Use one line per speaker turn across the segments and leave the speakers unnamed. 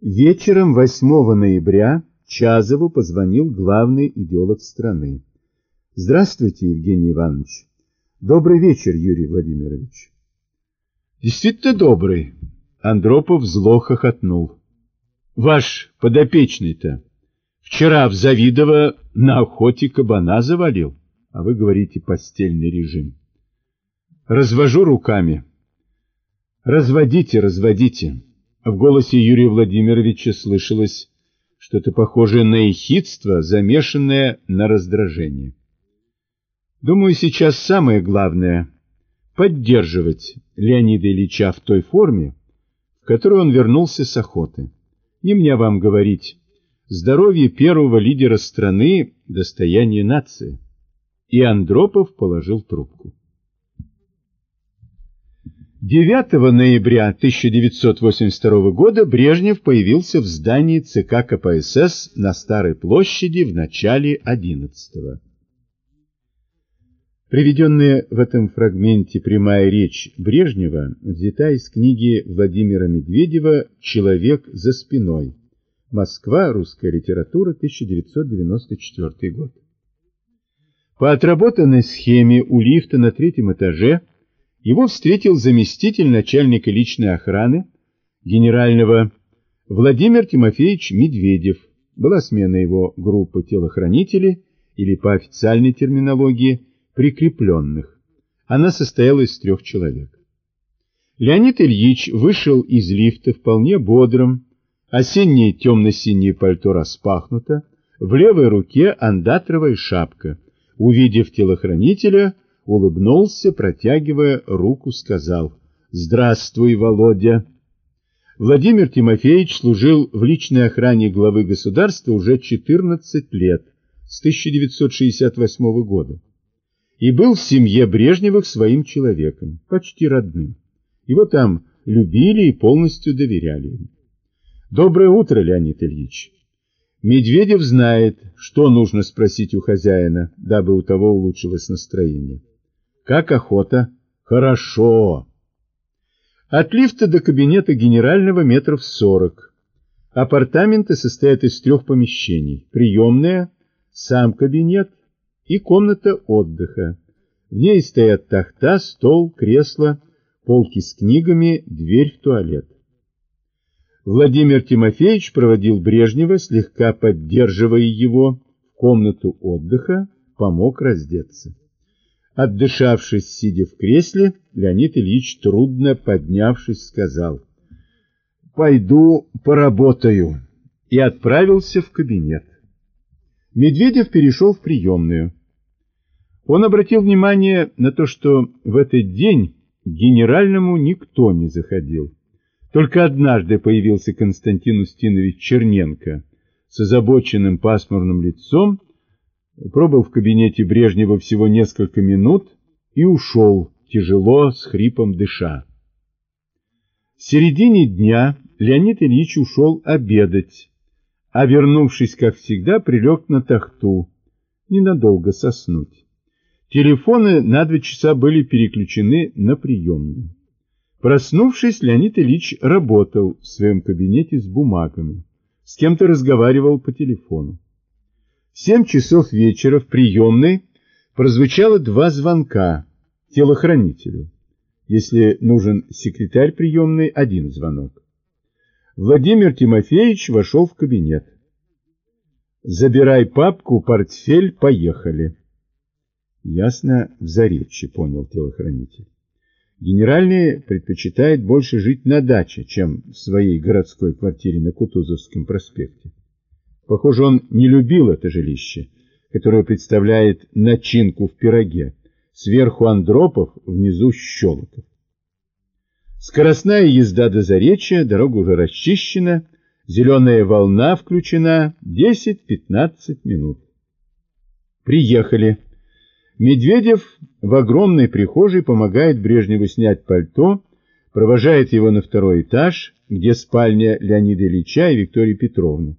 Вечером 8 ноября Чазову позвонил главный идеолог страны. Здравствуйте, Евгений Иванович. Добрый вечер, Юрий Владимирович. Действительно добрый. Андропов зло хохотнул. Ваш подопечный-то вчера в Завидово на охоте кабана завалил, а вы говорите постельный режим. Развожу руками. Разводите, разводите. В голосе Юрия Владимировича слышалось что-то похожее на ехидство, замешанное на раздражение. Думаю, сейчас самое главное — поддерживать Леонида Ильича в той форме, в которой он вернулся с охоты. Не мне вам говорить, здоровье первого лидера страны — достояние нации. И Андропов положил трубку. 9 ноября 1982 года Брежнев появился в здании ЦК КПСС на Старой площади в начале 11 -го. Приведенная в этом фрагменте прямая речь Брежнева взята из книги Владимира Медведева «Человек за спиной. Москва. Русская литература. 1994 год». По отработанной схеме у лифта на третьем этаже – его встретил заместитель начальника личной охраны генерального Владимир Тимофеевич Медведев. Была смена его группы телохранителей, или по официальной терминологии, прикрепленных. Она состояла из трех человек. Леонид Ильич вышел из лифта вполне бодрым, осеннее темно-синее пальто распахнуто, в левой руке андатровая шапка. Увидев телохранителя, улыбнулся, протягивая руку, сказал «Здравствуй, Володя». Владимир Тимофеевич служил в личной охране главы государства уже 14 лет, с 1968 года, и был в семье Брежневых своим человеком, почти родным. Его там любили и полностью доверяли ему. Доброе утро, Леонид Ильич. Медведев знает, что нужно спросить у хозяина, дабы у того улучшилось настроение. Как охота? Хорошо. От лифта до кабинета генерального метров сорок. Апартаменты состоят из трех помещений. Приемная, сам кабинет и комната отдыха. В ней стоят тахта, стол, кресло, полки с книгами, дверь в туалет. Владимир Тимофеевич проводил Брежнева, слегка поддерживая его, в комнату отдыха, помог раздеться. Отдышавшись, сидя в кресле, Леонид Ильич, трудно поднявшись, сказал «Пойду поработаю» и отправился в кабинет. Медведев перешел в приемную. Он обратил внимание на то, что в этот день генеральному никто не заходил. Только однажды появился Константин Устинович Черненко с озабоченным пасмурным лицом пробыл в кабинете Брежнева всего несколько минут и ушел, тяжело, с хрипом дыша. В середине дня Леонид Ильич ушел обедать, а, вернувшись, как всегда, прилег на тахту, ненадолго соснуть. Телефоны на два часа были переключены на приемную. Проснувшись, Леонид Ильич работал в своем кабинете с бумагами, с кем-то разговаривал по телефону. Семь часов вечера в приемной прозвучало два звонка телохранителю. Если нужен секретарь приемной, один звонок. Владимир Тимофеевич вошел в кабинет. «Забирай папку, портфель, поехали». Ясно, в заречье, понял телохранитель. Генеральный предпочитает больше жить на даче, чем в своей городской квартире на Кутузовском проспекте. Похоже, он не любил это жилище, которое представляет начинку в пироге. Сверху Андропов, внизу Щелоков. Скоростная езда до Заречья, дорога уже расчищена, зеленая волна включена, 10-15 минут. Приехали. Медведев в огромной прихожей помогает Брежневу снять пальто, провожает его на второй этаж, где спальня Леонида Ильича и Виктории Петровны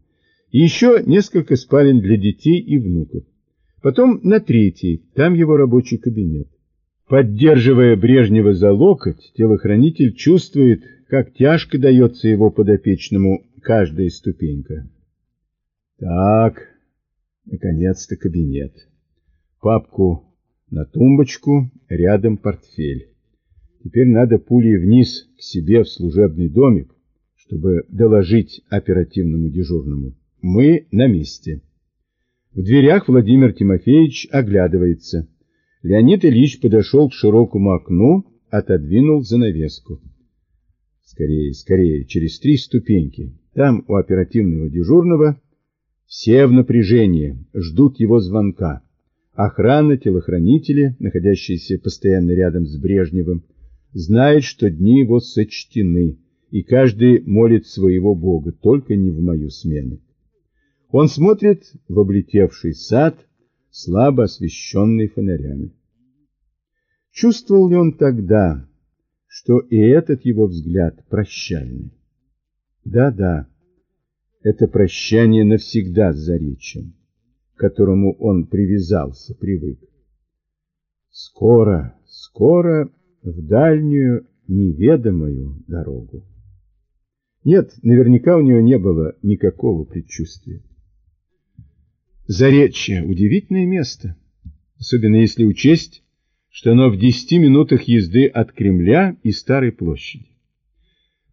еще несколько спален для детей и внуков. Потом на третий, там его рабочий кабинет. Поддерживая Брежнева за локоть, телохранитель чувствует, как тяжко дается его подопечному каждая ступенька. Так, наконец-то кабинет. Папку на тумбочку, рядом портфель. Теперь надо пулей вниз к себе в служебный домик, чтобы доложить оперативному дежурному. Мы на месте. В дверях Владимир Тимофеевич оглядывается. Леонид Ильич подошел к широкому окну, отодвинул занавеску. Скорее, скорее, через три ступеньки. Там у оперативного дежурного все в напряжении, ждут его звонка. Охрана, телохранители, находящиеся постоянно рядом с Брежневым, знают, что дни его сочтены, и каждый молит своего Бога, только не в мою смену. Он смотрит в облетевший сад, слабо освещенный фонарями. Чувствовал ли он тогда, что и этот его взгляд прощальный? Да-да, это прощание навсегда с Заречьем, к которому он привязался, привык. Скоро, скоро в дальнюю неведомую дорогу. Нет, наверняка у него не было никакого предчувствия. Заречье – удивительное место, особенно если учесть, что оно в десяти минутах езды от Кремля и Старой площади.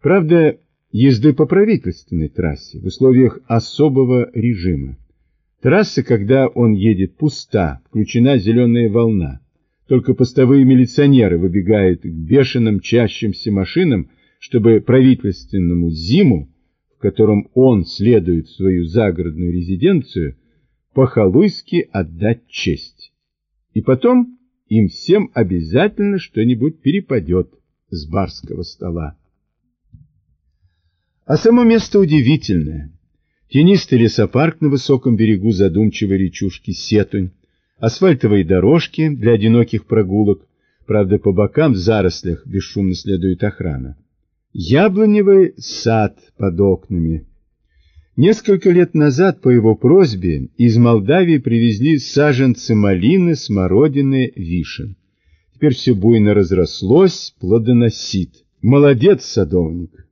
Правда, езды по правительственной трассе в условиях особого режима. Трасса, когда он едет, пуста, включена зеленая волна. Только постовые милиционеры выбегают к бешеным чащимся машинам, чтобы правительственному Зиму, в котором он следует в свою загородную резиденцию, по-халуйски отдать честь. И потом им всем обязательно что-нибудь перепадет с барского стола. А само место удивительное. Тенистый лесопарк на высоком берегу задумчивой речушки Сетунь, асфальтовые дорожки для одиноких прогулок, правда, по бокам в зарослях бесшумно следует охрана. Яблоневый сад под окнами. Несколько лет назад по его просьбе из Молдавии привезли саженцы малины, смородины, вишен. Теперь все буйно разрослось, плодоносит. Молодец, садовник!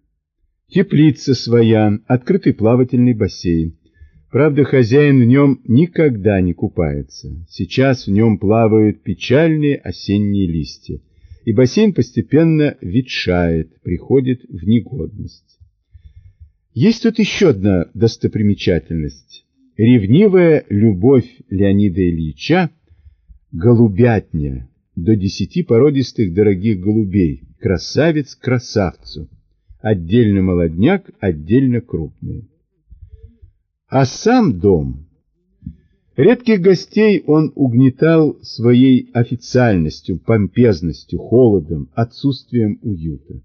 Теплица своя, открытый плавательный бассейн. Правда, хозяин в нем никогда не купается. Сейчас в нем плавают печальные осенние листья, и бассейн постепенно ветшает, приходит в негодность. Есть тут еще одна достопримечательность. Ревнивая любовь Леонида Ильича – голубятня, до десяти породистых дорогих голубей, красавец красавцу – отдельно молодняк, отдельно крупный. А сам дом... Редких гостей он угнетал своей официальностью, помпезностью, холодом, отсутствием уюта.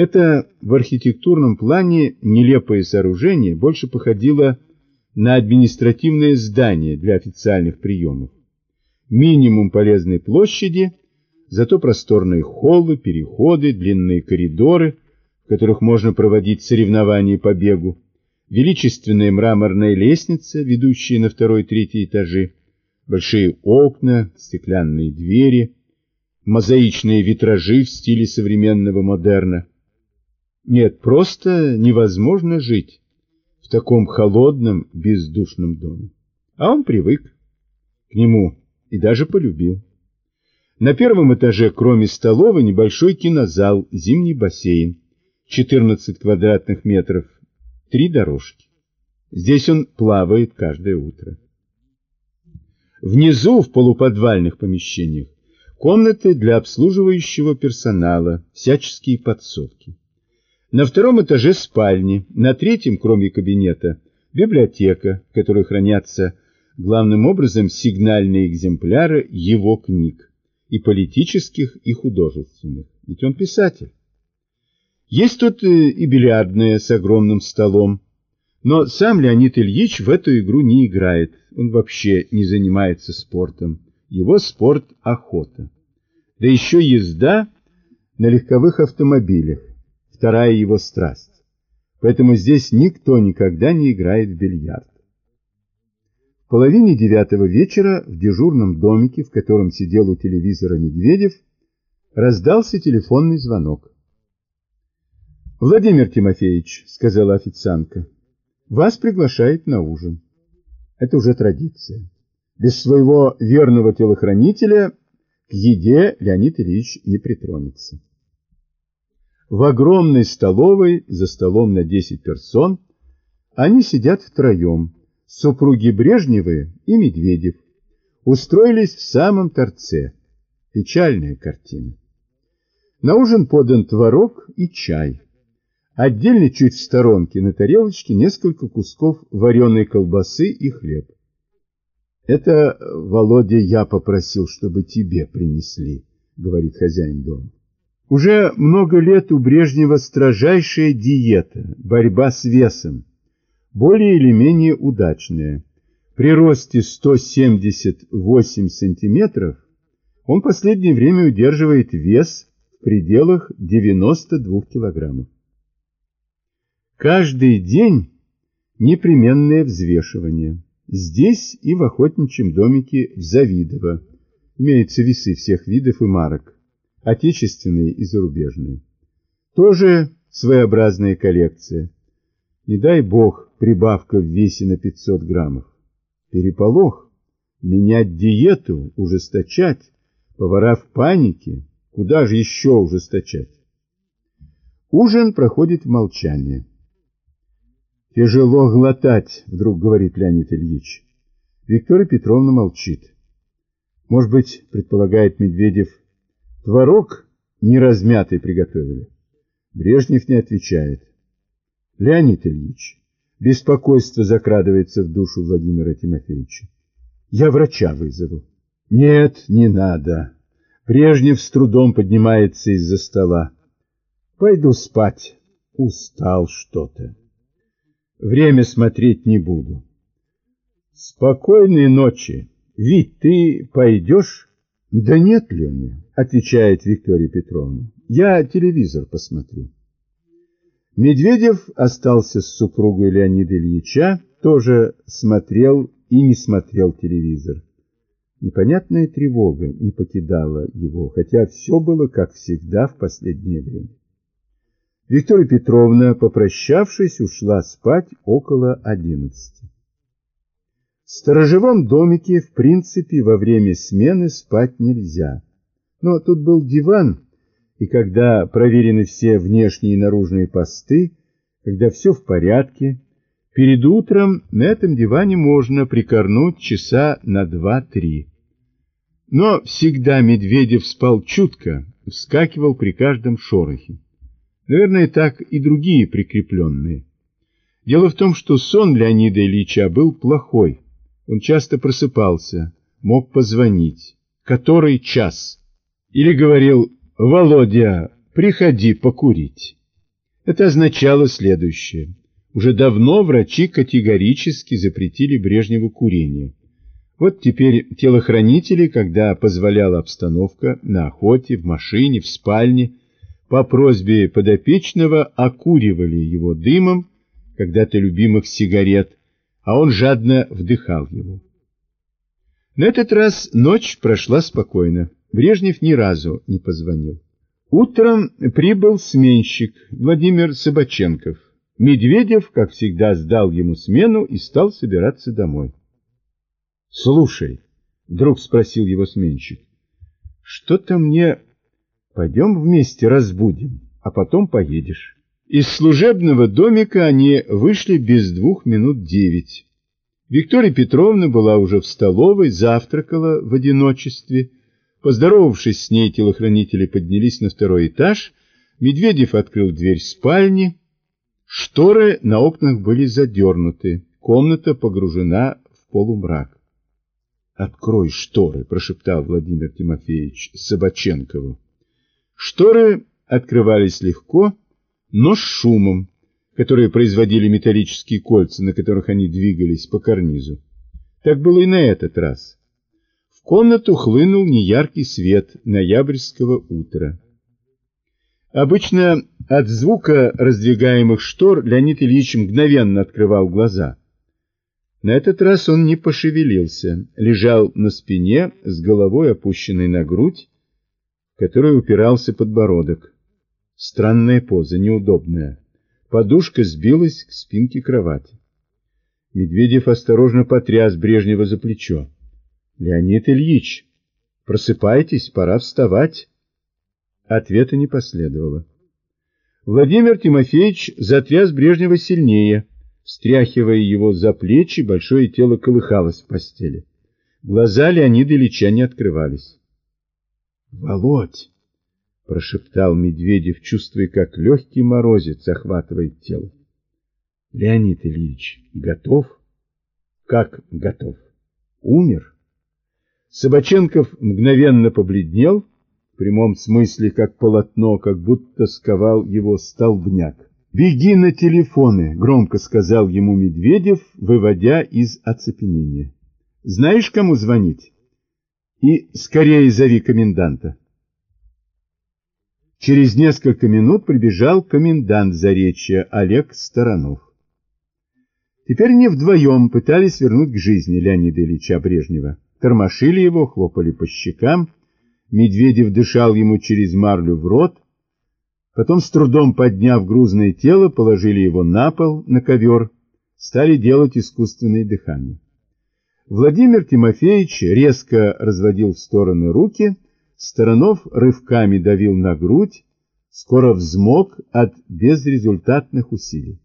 Это в архитектурном плане нелепое сооружение больше походило на административное здание для официальных приемов. Минимум полезной площади, зато просторные холлы, переходы, длинные коридоры – которых можно проводить соревнования по бегу, величественная мраморная лестница, ведущая на второй и третий этажи, большие окна, стеклянные двери, мозаичные витражи в стиле современного модерна. Нет, просто невозможно жить в таком холодном, бездушном доме. А он привык к нему и даже полюбил. На первом этаже, кроме столовой, небольшой кинозал, зимний бассейн. 14 квадратных метров, три дорожки. Здесь он плавает каждое утро. Внизу, в полуподвальных помещениях, комнаты для обслуживающего персонала, всяческие подсобки. На втором этаже спальни, на третьем, кроме кабинета, библиотека, в которой хранятся главным образом сигнальные экземпляры его книг, и политических, и художественных, ведь он писатель. Есть тут э, и бильярдная с огромным столом. Но сам Леонид Ильич в эту игру не играет. Он вообще не занимается спортом. Его спорт – охота. Да еще езда на легковых автомобилях. Вторая его страсть. Поэтому здесь никто никогда не играет в бильярд. В половине девятого вечера в дежурном домике, в котором сидел у телевизора Медведев, раздался телефонный звонок. Владимир Тимофеевич, сказала официантка, вас приглашает на ужин. Это уже традиция. Без своего верного телохранителя к еде Леонид Ильич не притронется. В огромной столовой, за столом на 10 персон, они сидят втроем, супруги Брежневы и Медведев, устроились в самом торце. Печальная картина. На ужин подан творог и чай. Отдельно чуть в сторонке на тарелочке несколько кусков вареной колбасы и хлеб. Это, Володя, я попросил, чтобы тебе принесли, говорит хозяин дома. Уже много лет у Брежнева строжайшая диета, борьба с весом, более или менее удачная. При росте 178 сантиметров он последнее время удерживает вес в пределах 92 килограммов. Каждый день непременное взвешивание. Здесь и в охотничьем домике в Завидово. Имеются весы всех видов и марок, отечественные и зарубежные. Тоже своеобразная коллекция. Не дай бог прибавка в весе на 500 граммов. Переполох, менять диету, ужесточать, повара в панике, куда же еще ужесточать? Ужин проходит в молчании. Тяжело глотать, вдруг говорит Леонид Ильич. Виктория Петровна молчит. Может быть, предполагает Медведев, творог неразмятый приготовили. Брежнев не отвечает. Леонид Ильич, беспокойство закрадывается в душу Владимира Тимофеевича. Я врача вызову. Нет, не надо. Брежнев с трудом поднимается из-за стола. Пойду спать. Устал что-то. Время смотреть не буду. Спокойной ночи. Вить, ты пойдешь? Да нет, Леня, отвечает Виктория Петровна. Я телевизор посмотрю. Медведев остался с супругой Леонида Ильича, тоже смотрел и не смотрел телевизор. Непонятная тревога не покидала его, хотя все было как всегда в последнее время. Виктория Петровна, попрощавшись, ушла спать около одиннадцати. В сторожевом домике, в принципе, во время смены спать нельзя. Но тут был диван, и когда проверены все внешние и наружные посты, когда все в порядке, перед утром на этом диване можно прикорнуть часа на два-три. Но всегда Медведев спал чутко, вскакивал при каждом шорохе. Наверное, так и другие прикрепленные. Дело в том, что сон Леонида Ильича был плохой. Он часто просыпался, мог позвонить. Который час? Или говорил «Володя, приходи покурить». Это означало следующее. Уже давно врачи категорически запретили Брежневу курение. Вот теперь телохранители, когда позволяла обстановка, на охоте, в машине, в спальне, по просьбе подопечного окуривали его дымом когда-то любимых сигарет, а он жадно вдыхал его. На этот раз ночь прошла спокойно. Брежнев ни разу не позвонил. Утром прибыл сменщик Владимир Собаченков. Медведев, как всегда, сдал ему смену и стал собираться домой. — Слушай, — вдруг спросил его сменщик, — что-то мне Пойдем вместе разбудим, а потом поедешь. Из служебного домика они вышли без двух минут девять. Виктория Петровна была уже в столовой, завтракала в одиночестве. Поздоровавшись с ней, телохранители поднялись на второй этаж. Медведев открыл дверь спальни. Шторы на окнах были задернуты. Комната погружена в полумрак. «Открой шторы», — прошептал Владимир Тимофеевич Собаченкову. Шторы открывались легко, но с шумом, которые производили металлические кольца, на которых они двигались по карнизу. Так было и на этот раз. В комнату хлынул неяркий свет ноябрьского утра. Обычно от звука раздвигаемых штор Леонид Ильич мгновенно открывал глаза. На этот раз он не пошевелился, лежал на спине с головой опущенной на грудь, которой упирался подбородок. Странная поза, неудобная. Подушка сбилась к спинке кровати. Медведев осторожно потряс Брежнева за плечо. — Леонид Ильич, просыпайтесь, пора вставать. Ответа не последовало. Владимир Тимофеевич затряс Брежнева сильнее. Встряхивая его за плечи, большое тело колыхалось в постели. Глаза Леонида Ильича не открывались. — Володь! — прошептал Медведев, чувствуя, как легкий морозец охватывает тело. — Леонид Ильич, готов? — Как готов? — Умер? Собаченков мгновенно побледнел, в прямом смысле, как полотно, как будто сковал его столбняк. «Беги на телефоны», — громко сказал ему Медведев, выводя из оцепенения. «Знаешь, кому звонить? И скорее зови коменданта». Через несколько минут прибежал комендант Заречья Олег Сторонов. Теперь они вдвоем пытались вернуть к жизни Леонида Ильича Брежнева. Тормошили его, хлопали по щекам. Медведев дышал ему через марлю в рот, Потом, с трудом подняв грузное тело, положили его на пол, на ковер, стали делать искусственное дыхание. Владимир Тимофеевич резко разводил в стороны руки, Сторонов рывками давил на грудь, скоро взмок от безрезультатных усилий.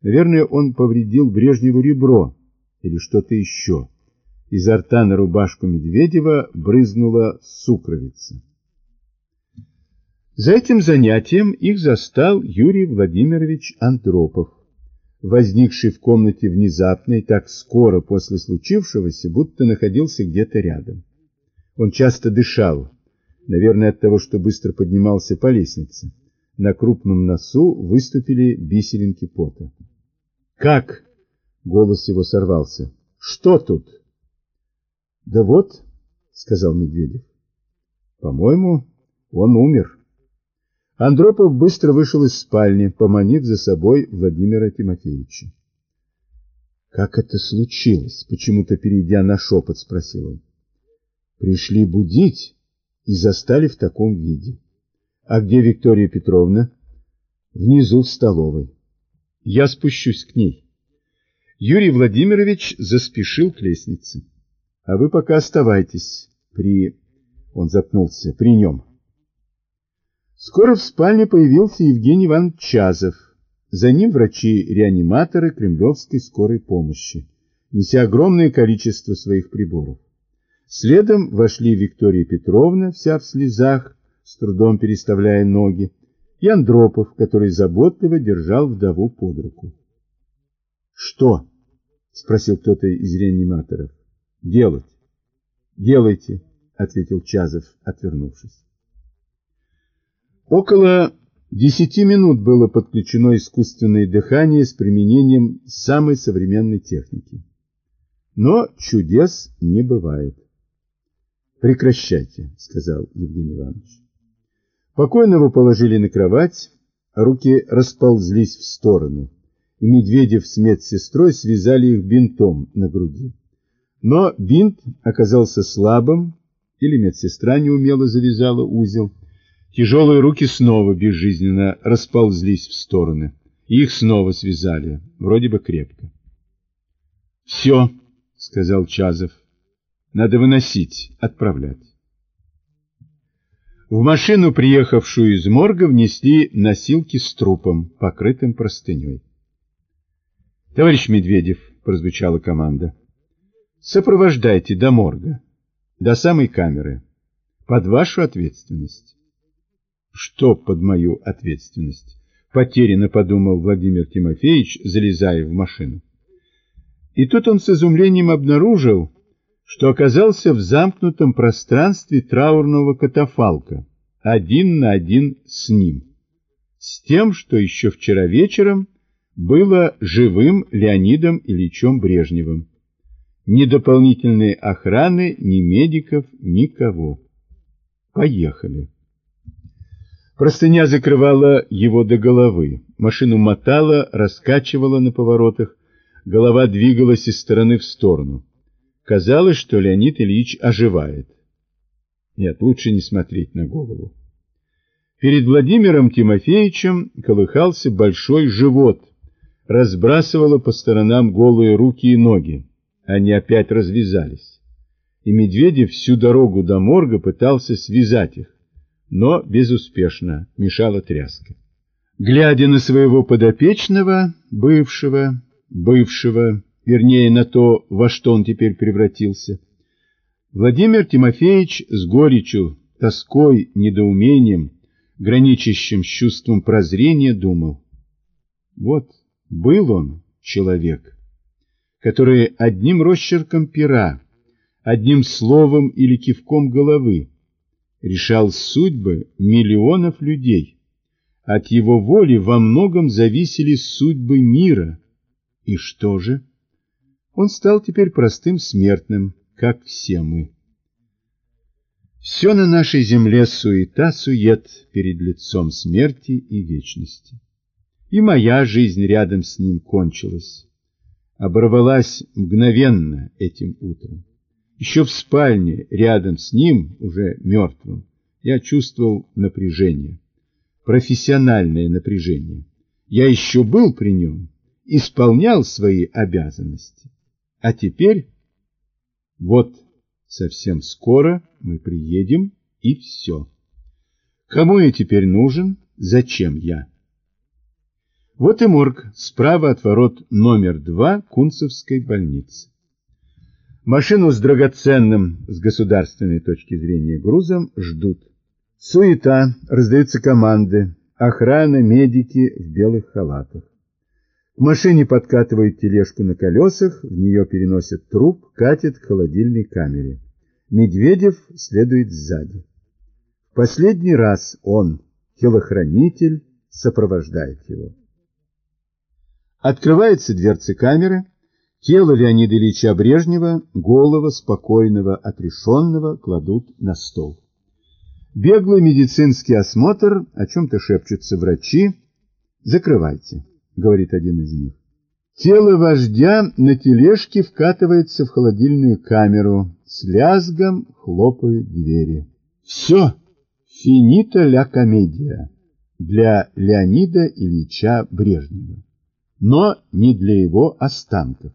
Наверное, он повредил Брежневу ребро или что-то еще. Изо рта на рубашку Медведева брызнула сукровица. За этим занятием их застал Юрий Владимирович Андропов, возникший в комнате внезапно и так скоро после случившегося, будто находился где-то рядом. Он часто дышал, наверное, от того, что быстро поднимался по лестнице. На крупном носу выступили бисеринки пота. «Как?» — голос его сорвался. «Что тут?» «Да вот», — сказал Медведев. «По-моему, он умер». Андропов быстро вышел из спальни, поманив за собой Владимира Тимофеевича. «Как это случилось?» — почему-то перейдя на шепот, спросил он. «Пришли будить и застали в таком виде. А где Виктория Петровна?» «Внизу в столовой. Я спущусь к ней». Юрий Владимирович заспешил к лестнице. «А вы пока оставайтесь при...» Он запнулся. «При нем». Скоро в спальне появился Евгений Иванович Чазов. За ним врачи-реаниматоры Кремлевской скорой помощи, неся огромное количество своих приборов. Следом вошли Виктория Петровна, вся в слезах, с трудом переставляя ноги, и Андропов, который заботливо держал вдову под руку. «Что?» — спросил кто-то из реаниматоров. «Делать». «Делайте», — ответил Чазов, отвернувшись. Около десяти минут было подключено искусственное дыхание с применением самой современной техники. Но чудес не бывает. «Прекращайте», — сказал Евгений Иванович. Покойного положили на кровать, руки расползлись в стороны, и Медведев с медсестрой связали их бинтом на груди. Но бинт оказался слабым, или медсестра неумело завязала узел, Тяжелые руки снова безжизненно расползлись в стороны. Их снова связали, вроде бы крепко. «Все», — сказал Чазов, — «надо выносить, отправлять». В машину, приехавшую из морга, внесли носилки с трупом, покрытым простыней. «Товарищ Медведев», — прозвучала команда, — «сопровождайте до морга, до самой камеры, под вашу ответственность». Что под мою ответственность? Потерянно подумал Владимир Тимофеевич, залезая в машину. И тут он с изумлением обнаружил, что оказался в замкнутом пространстве траурного катафалка, один на один с ним, с тем, что еще вчера вечером было живым Леонидом Ильичем Брежневым. Ни дополнительной охраны, ни медиков, никого. Поехали. Простыня закрывала его до головы. Машину мотала, раскачивала на поворотах. Голова двигалась из стороны в сторону. Казалось, что Леонид Ильич оживает. Нет, лучше не смотреть на голову. Перед Владимиром Тимофеевичем колыхался большой живот, разбрасывало по сторонам голые руки и ноги. Они опять развязались. И Медведев всю дорогу до морга пытался связать их, но безуспешно мешала тряска. Глядя на своего подопечного, бывшего, бывшего, вернее на то, во что он теперь превратился, Владимир Тимофеевич с горечью, тоской, недоумением, граничащим с чувством прозрения, думал. Вот был он человек, который одним росчерком пера, одним словом или кивком головы решал судьбы миллионов людей. От его воли во многом зависели судьбы мира. И что же? Он стал теперь простым смертным, как все мы. Все на нашей земле суета-сует перед лицом смерти и вечности. И моя жизнь рядом с ним кончилась. Оборвалась мгновенно этим утром. Еще в спальне, рядом с ним, уже мертвым, я чувствовал напряжение. Профессиональное напряжение. Я еще был при нем, исполнял свои обязанности. А теперь вот совсем скоро мы приедем, и все. Кому я теперь нужен? Зачем я? Вот и морг, справа от ворот номер два Кунцевской больницы. Машину с драгоценным, с государственной точки зрения, грузом ждут. Суета, раздаются команды, охрана, медики в белых халатах. В машине подкатывают тележку на колесах, в нее переносят труп, катят к холодильной камере. Медведев следует сзади. В последний раз он, телохранитель, сопровождает его. Открывается дверцы камеры, тело Леонида Ильича Брежнева, голого, спокойного, отрешенного, кладут на стол. Беглый медицинский осмотр, о чем-то шепчутся врачи. «Закрывайте» говорит один из них. Тело вождя на тележке вкатывается в холодильную камеру. С лязгом хлопают двери. Все, финита ля комедия для Леонида Ильича Брежнева. Но не для его останков.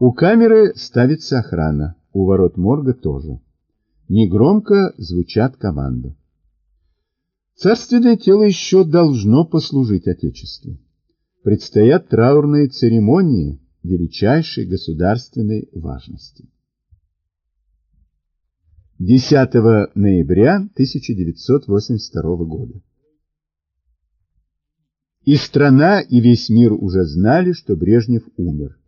У камеры ставится охрана, у ворот морга тоже. Негромко звучат команды. Царственное тело еще должно послужить Отечеству предстоят траурные церемонии величайшей государственной важности. 10 ноября 1982 года. И страна, и весь мир уже знали, что Брежнев умер.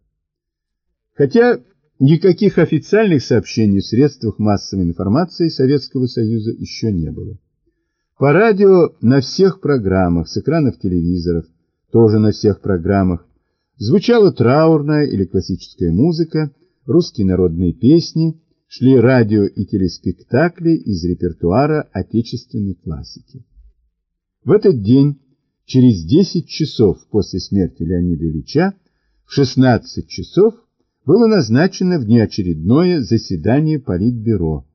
Хотя никаких официальных сообщений в средствах массовой информации Советского Союза еще не было. По радио на всех программах с экранов телевизоров тоже на всех программах, звучала траурная или классическая музыка, русские народные песни, шли радио и телеспектакли из репертуара отечественной классики. В этот день, через 10 часов после смерти Леонида Ильича, в 16 часов было назначено внеочередное заседание Политбюро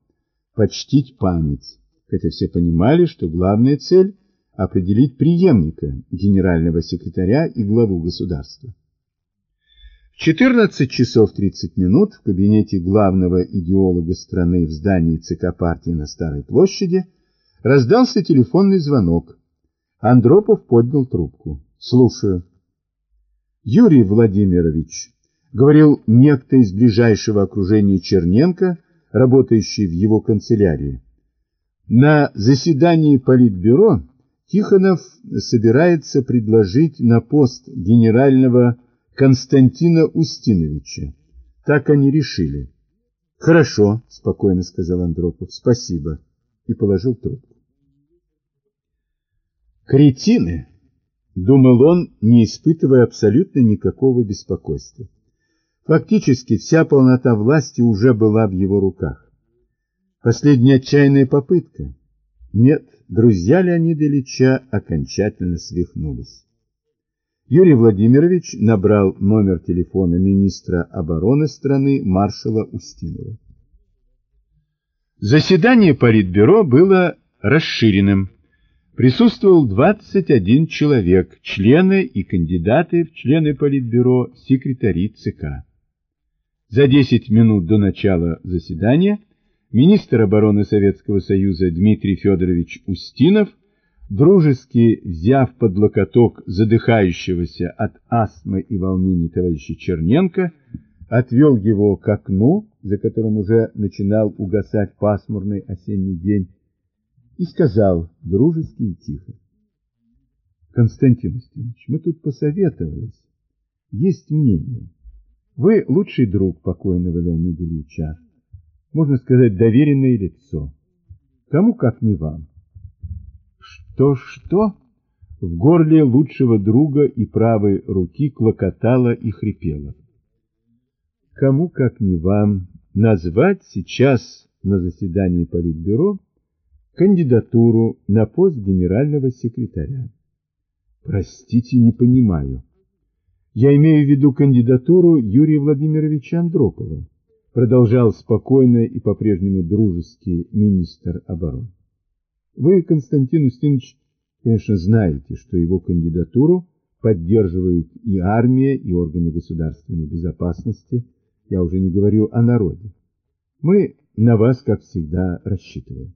«Почтить память», хотя все понимали, что главная цель – определить преемника генерального секретаря и главу государства. В 14 часов 30 минут в кабинете главного идеолога страны в здании ЦК партии на Старой площади раздался телефонный звонок. Андропов поднял трубку. «Слушаю». «Юрий Владимирович», — говорил некто из ближайшего окружения Черненко, работающий в его канцелярии, — «на заседании Политбюро Тихонов собирается предложить на пост генерального Константина Устиновича. Так они решили. Хорошо, спокойно сказал Андропов. Спасибо. И положил трубку. Кретины, думал он, не испытывая абсолютно никакого беспокойства. Фактически вся полнота власти уже была в его руках. Последняя отчаянная попытка. Нет, друзья Леонида Ильича окончательно свихнулись. Юрий Владимирович набрал номер телефона министра обороны страны маршала Устинова. Заседание Политбюро было расширенным. Присутствовал 21 человек, члены и кандидаты в члены Политбюро, секретари ЦК. За 10 минут до начала заседания министр обороны Советского Союза Дмитрий Федорович Устинов, дружески взяв под локоток задыхающегося от астмы и волнений товарища Черненко, отвел его к окну, за которым уже начинал угасать пасмурный осенний день, и сказал дружески и тихо. Константин Устинович, мы тут посоветовались. Есть мнение. Вы лучший друг покойного Леонида Ильича можно сказать, доверенное лицо. Кому, как не вам. Что-что? В горле лучшего друга и правой руки клокотало и хрипело. Кому, как не вам, назвать сейчас на заседании Политбюро кандидатуру на пост генерального секретаря? Простите, не понимаю. Я имею в виду кандидатуру Юрия Владимировича Андропова продолжал спокойно и по-прежнему дружеский министр обороны. Вы, Константин Устинович, конечно, знаете, что его кандидатуру поддерживают и армия, и органы государственной безопасности, я уже не говорю о народе. Мы на вас, как всегда, рассчитываем.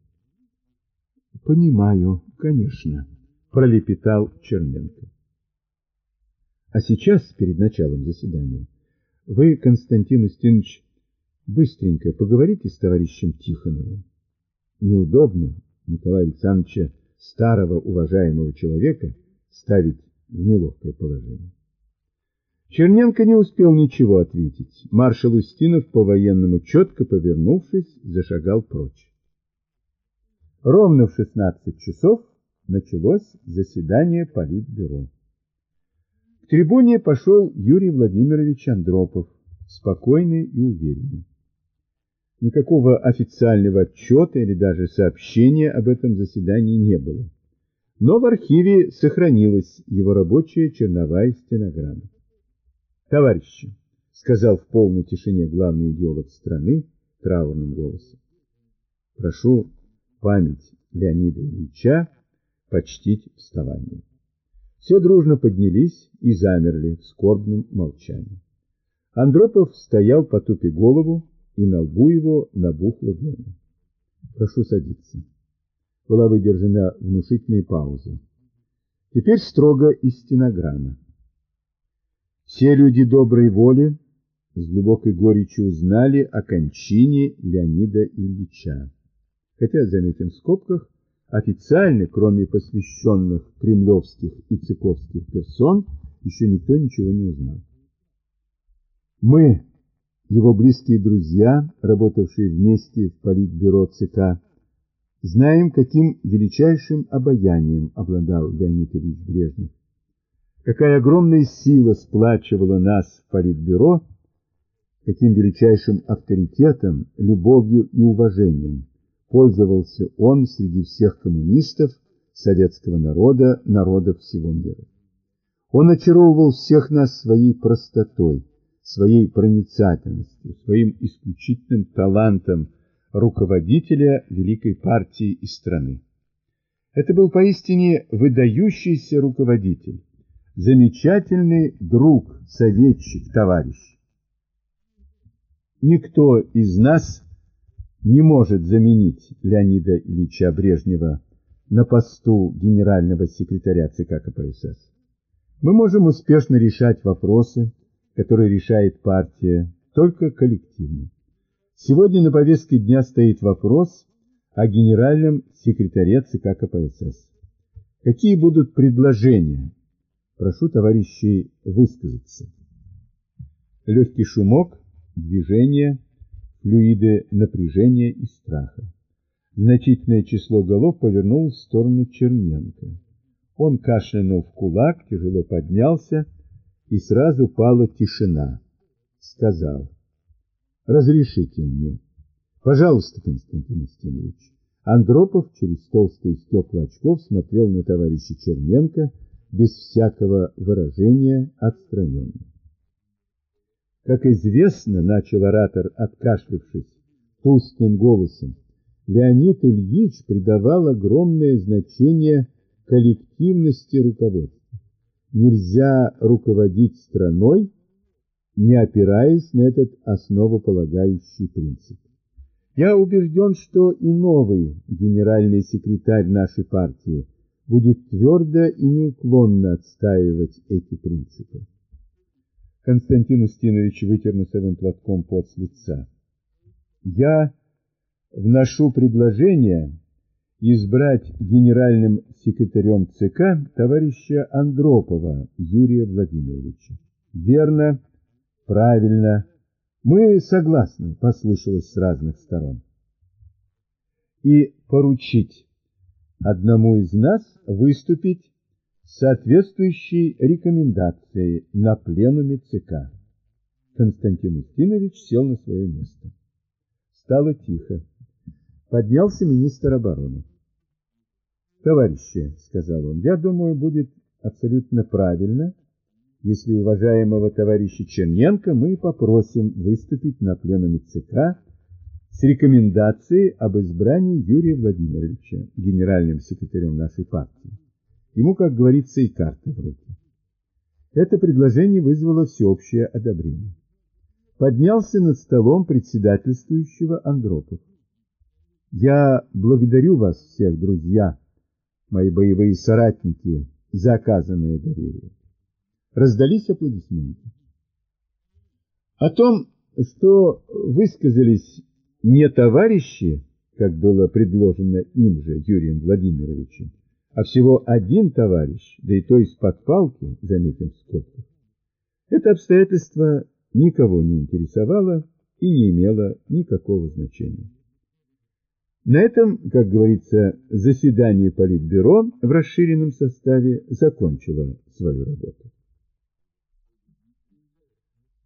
Понимаю, конечно, пролепетал Черненко. А сейчас, перед началом заседания, вы, Константин Устинович, Быстренько поговорите с товарищем Тихоновым. Неудобно Николая Александровича, старого уважаемого человека, ставить в неловкое положение. Черненко не успел ничего ответить. Маршал Устинов, по-военному четко повернувшись, зашагал прочь. Ровно в 16 часов началось заседание Политбюро. К трибуне пошел Юрий Владимирович Андропов, спокойный и уверенный. Никакого официального отчета или даже сообщения об этом заседании не было. Но в архиве сохранилась его рабочая черновая стенограмма. «Товарищи», — сказал в полной тишине главный идеолог страны траурным голосом, «прошу память Леонида Ильича почтить вставание». Все дружно поднялись и замерли в скорбном молчании. Андропов стоял, потупив голову, и на лбу его набухла вена. «Прошу садиться». Была выдержана внушительная пауза. Теперь строго из стенограммы. Все люди доброй воли с глубокой горечью узнали о кончине Леонида Ильича. Хотя, заметим в скобках, официально, кроме посвященных кремлевских и цыковских персон, еще никто ничего не узнал. Мы, его близкие друзья, работавшие вместе в политбюро ЦК, знаем, каким величайшим обаянием обладал Леонид Ильич Брежнев. Какая огромная сила сплачивала нас в политбюро, каким величайшим авторитетом, любовью и уважением пользовался он среди всех коммунистов, советского народа, народов всего мира. Он очаровывал всех нас своей простотой, своей проницательностью, своим исключительным талантом руководителя великой партии и страны. Это был поистине выдающийся руководитель, замечательный друг, советчик, товарищ. Никто из нас не может заменить Леонида Ильича Брежнева на посту генерального секретаря ЦК КПСС. Мы можем успешно решать вопросы, который решает партия, только коллективно. Сегодня на повестке дня стоит вопрос о генеральном секретаре ЦК КПСС. Какие будут предложения? Прошу товарищей высказаться. Легкий шумок, движение, флюиды напряжения и страха. Значительное число голов повернулось в сторону Черненко. Он кашлянул в кулак, тяжело поднялся, и сразу пала тишина. Сказал, разрешите мне. Пожалуйста, Константин Устинович. Андропов через толстые стекла очков смотрел на товарища Черненко без всякого выражения отстраненно. Как известно, начал оратор, откашлившись, тусклым голосом, Леонид Ильич придавал огромное значение коллективности руководства. Нельзя руководить страной, не опираясь на этот основополагающий принцип. Я убежден, что и новый генеральный секретарь нашей партии будет твердо и неуклонно отстаивать эти принципы. Константин Устинович вытер носовым платком пот с лица. Я вношу предложение избрать генеральным секретарем ЦК товарища Андропова Юрия Владимировича. Верно, правильно, мы согласны, послышалось с разных сторон. И поручить одному из нас выступить с соответствующей рекомендацией на пленуме ЦК. Константин Устинович сел на свое место. Стало тихо. Поднялся министр обороны. «Товарищи», — сказал он, — «я думаю, будет абсолютно правильно, если уважаемого товарища Черненко мы попросим выступить на пленуме ЦК с рекомендацией об избрании Юрия Владимировича генеральным секретарем нашей партии. Ему, как говорится, и карты в руки. Это предложение вызвало всеобщее одобрение. Поднялся над столом председательствующего Андропов. Я благодарю вас всех, друзья, мои боевые соратники, за оказанное доверие. Раздались аплодисменты. О том, что высказались не товарищи, как было предложено им же, Юрием Владимировичем, а всего один товарищ, да и то из-под палки, заметим в скобках, это обстоятельство никого не интересовало и не имело никакого значения. На этом, как говорится, заседание Политбюро в расширенном составе закончило свою работу.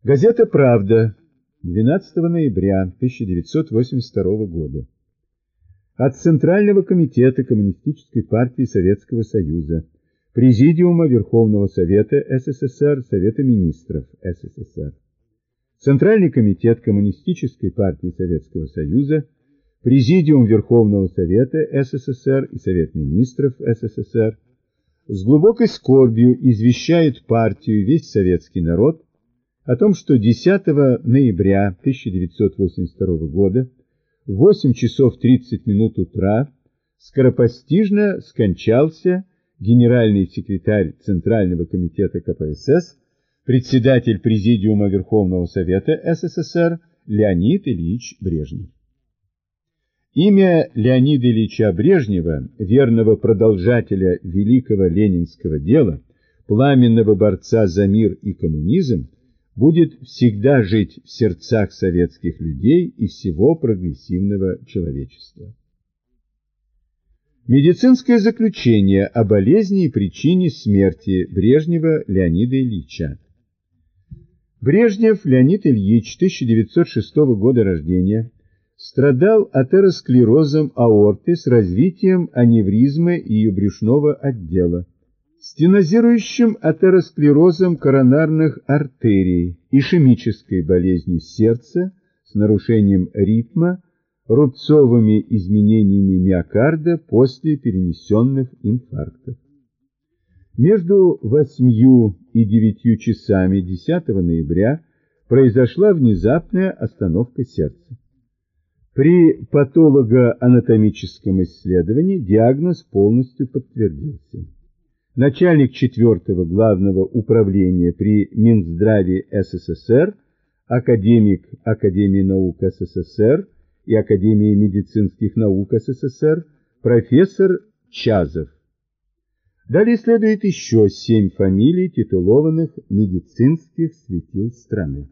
Газета «Правда», 12 ноября 1982 года. От Центрального комитета Коммунистической партии Советского Союза, Президиума Верховного Совета СССР, Совета Министров СССР. Центральный комитет Коммунистической партии Советского Союза, Президиум Верховного Совета СССР и Совет Министров СССР с глубокой скорбью извещает партию весь советский народ о том, что 10 ноября 1982 года в 8 часов 30 минут утра скоропостижно скончался генеральный секретарь Центрального комитета КПСС, председатель Президиума Верховного Совета СССР Леонид Ильич Брежнев. Имя Леонида Ильича Брежнева, верного продолжателя великого ленинского дела, пламенного борца за мир и коммунизм, будет всегда жить в сердцах советских людей и всего прогрессивного человечества. Медицинское заключение о болезни и причине смерти Брежнева Леонида Ильича. Брежнев Леонид Ильич, 1906 года рождения, страдал атеросклерозом аорты с развитием аневризмы ее брюшного отдела стенозирующим атеросклерозом коронарных артерий, ишемической болезнью сердца с нарушением ритма, рубцовыми изменениями миокарда после перенесенных инфарктов. Между 8 и 9 часами 10 ноября произошла внезапная остановка сердца. При патологоанатомическом исследовании диагноз полностью подтвердился начальник 4-го главного управления при Минздраве СССР, академик Академии наук СССР и Академии медицинских наук СССР, профессор Чазов. Далее следует еще семь фамилий титулованных медицинских светил страны.